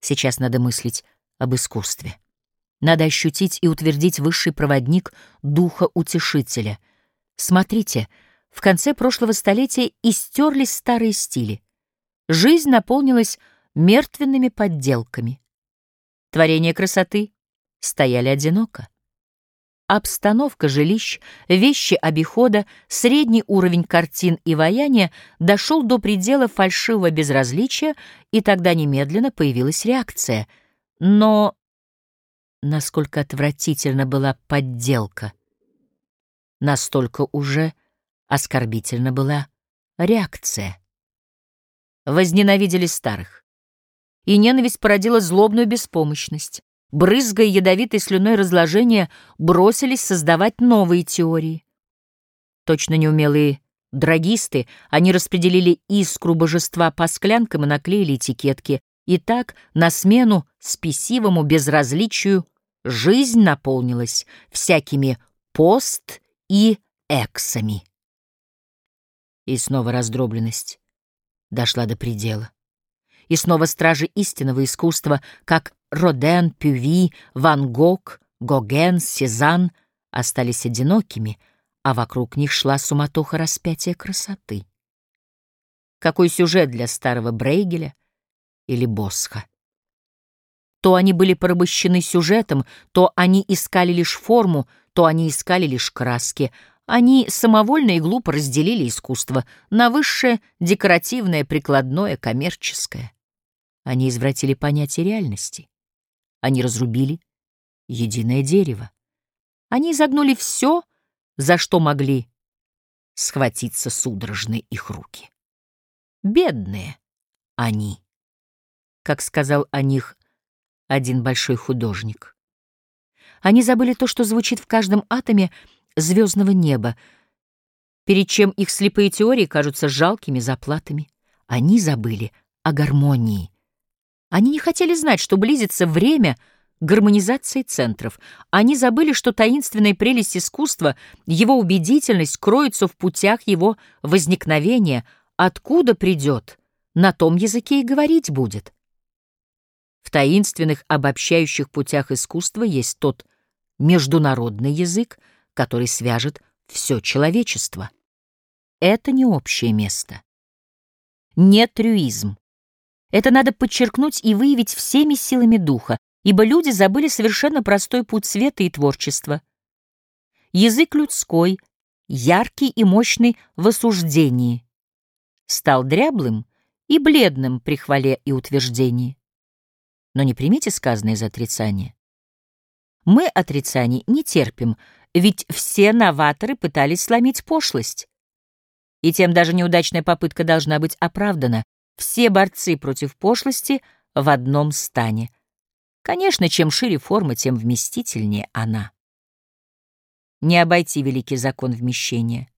Сейчас надо мыслить об искусстве. Надо ощутить и утвердить высший проводник духа утешителя. Смотрите, в конце прошлого столетия истерлись старые стили. Жизнь наполнилась мертвенными подделками. Творения красоты стояли одиноко. Обстановка жилищ, вещи обихода, средний уровень картин и ваяния дошел до предела фальшивого безразличия, и тогда немедленно появилась реакция. Но насколько отвратительно была подделка, настолько уже оскорбительна была реакция. Возненавидели старых. И ненависть породила злобную беспомощность. Брызгая ядовитой слюной разложения, бросились создавать новые теории. Точно неумелые драгисты, они распределили искру божества по склянкам и наклеили этикетки, и так на смену спесивому безразличию жизнь наполнилась всякими пост и эксами. И снова раздробленность дошла до предела. И снова стражи истинного искусства, как Роден, Пюви, Ван Гог, Гоген, Сезанн, остались одинокими, а вокруг них шла суматоха распятия красоты. Какой сюжет для старого Брейгеля или Босха? То они были порабощены сюжетом, то они искали лишь форму, то они искали лишь краски. Они самовольно и глупо разделили искусство на высшее, декоративное, прикладное, коммерческое. Они извратили понятие реальности. Они разрубили единое дерево. Они изогнули все, за что могли схватиться судорожно их руки. Бедные они, как сказал о них один большой художник. Они забыли то, что звучит в каждом атоме звездного неба, перед чем их слепые теории кажутся жалкими заплатами. Они забыли о гармонии. Они не хотели знать, что близится время гармонизации центров. Они забыли, что таинственная прелесть искусства, его убедительность кроется в путях его возникновения, откуда придет, на том языке и говорить будет. В таинственных обобщающих путях искусства есть тот международный язык, который свяжет все человечество. Это не общее место. Не трюизм. Это надо подчеркнуть и выявить всеми силами духа, ибо люди забыли совершенно простой путь света и творчества. Язык людской, яркий и мощный в осуждении, стал дряблым и бледным при хвале и утверждении. Но не примите сказанное за отрицание. Мы отрицаний не терпим, ведь все новаторы пытались сломить пошлость. И тем даже неудачная попытка должна быть оправдана. Все борцы против пошлости в одном стане. Конечно, чем шире форма, тем вместительнее она. Не обойти великий закон вмещения.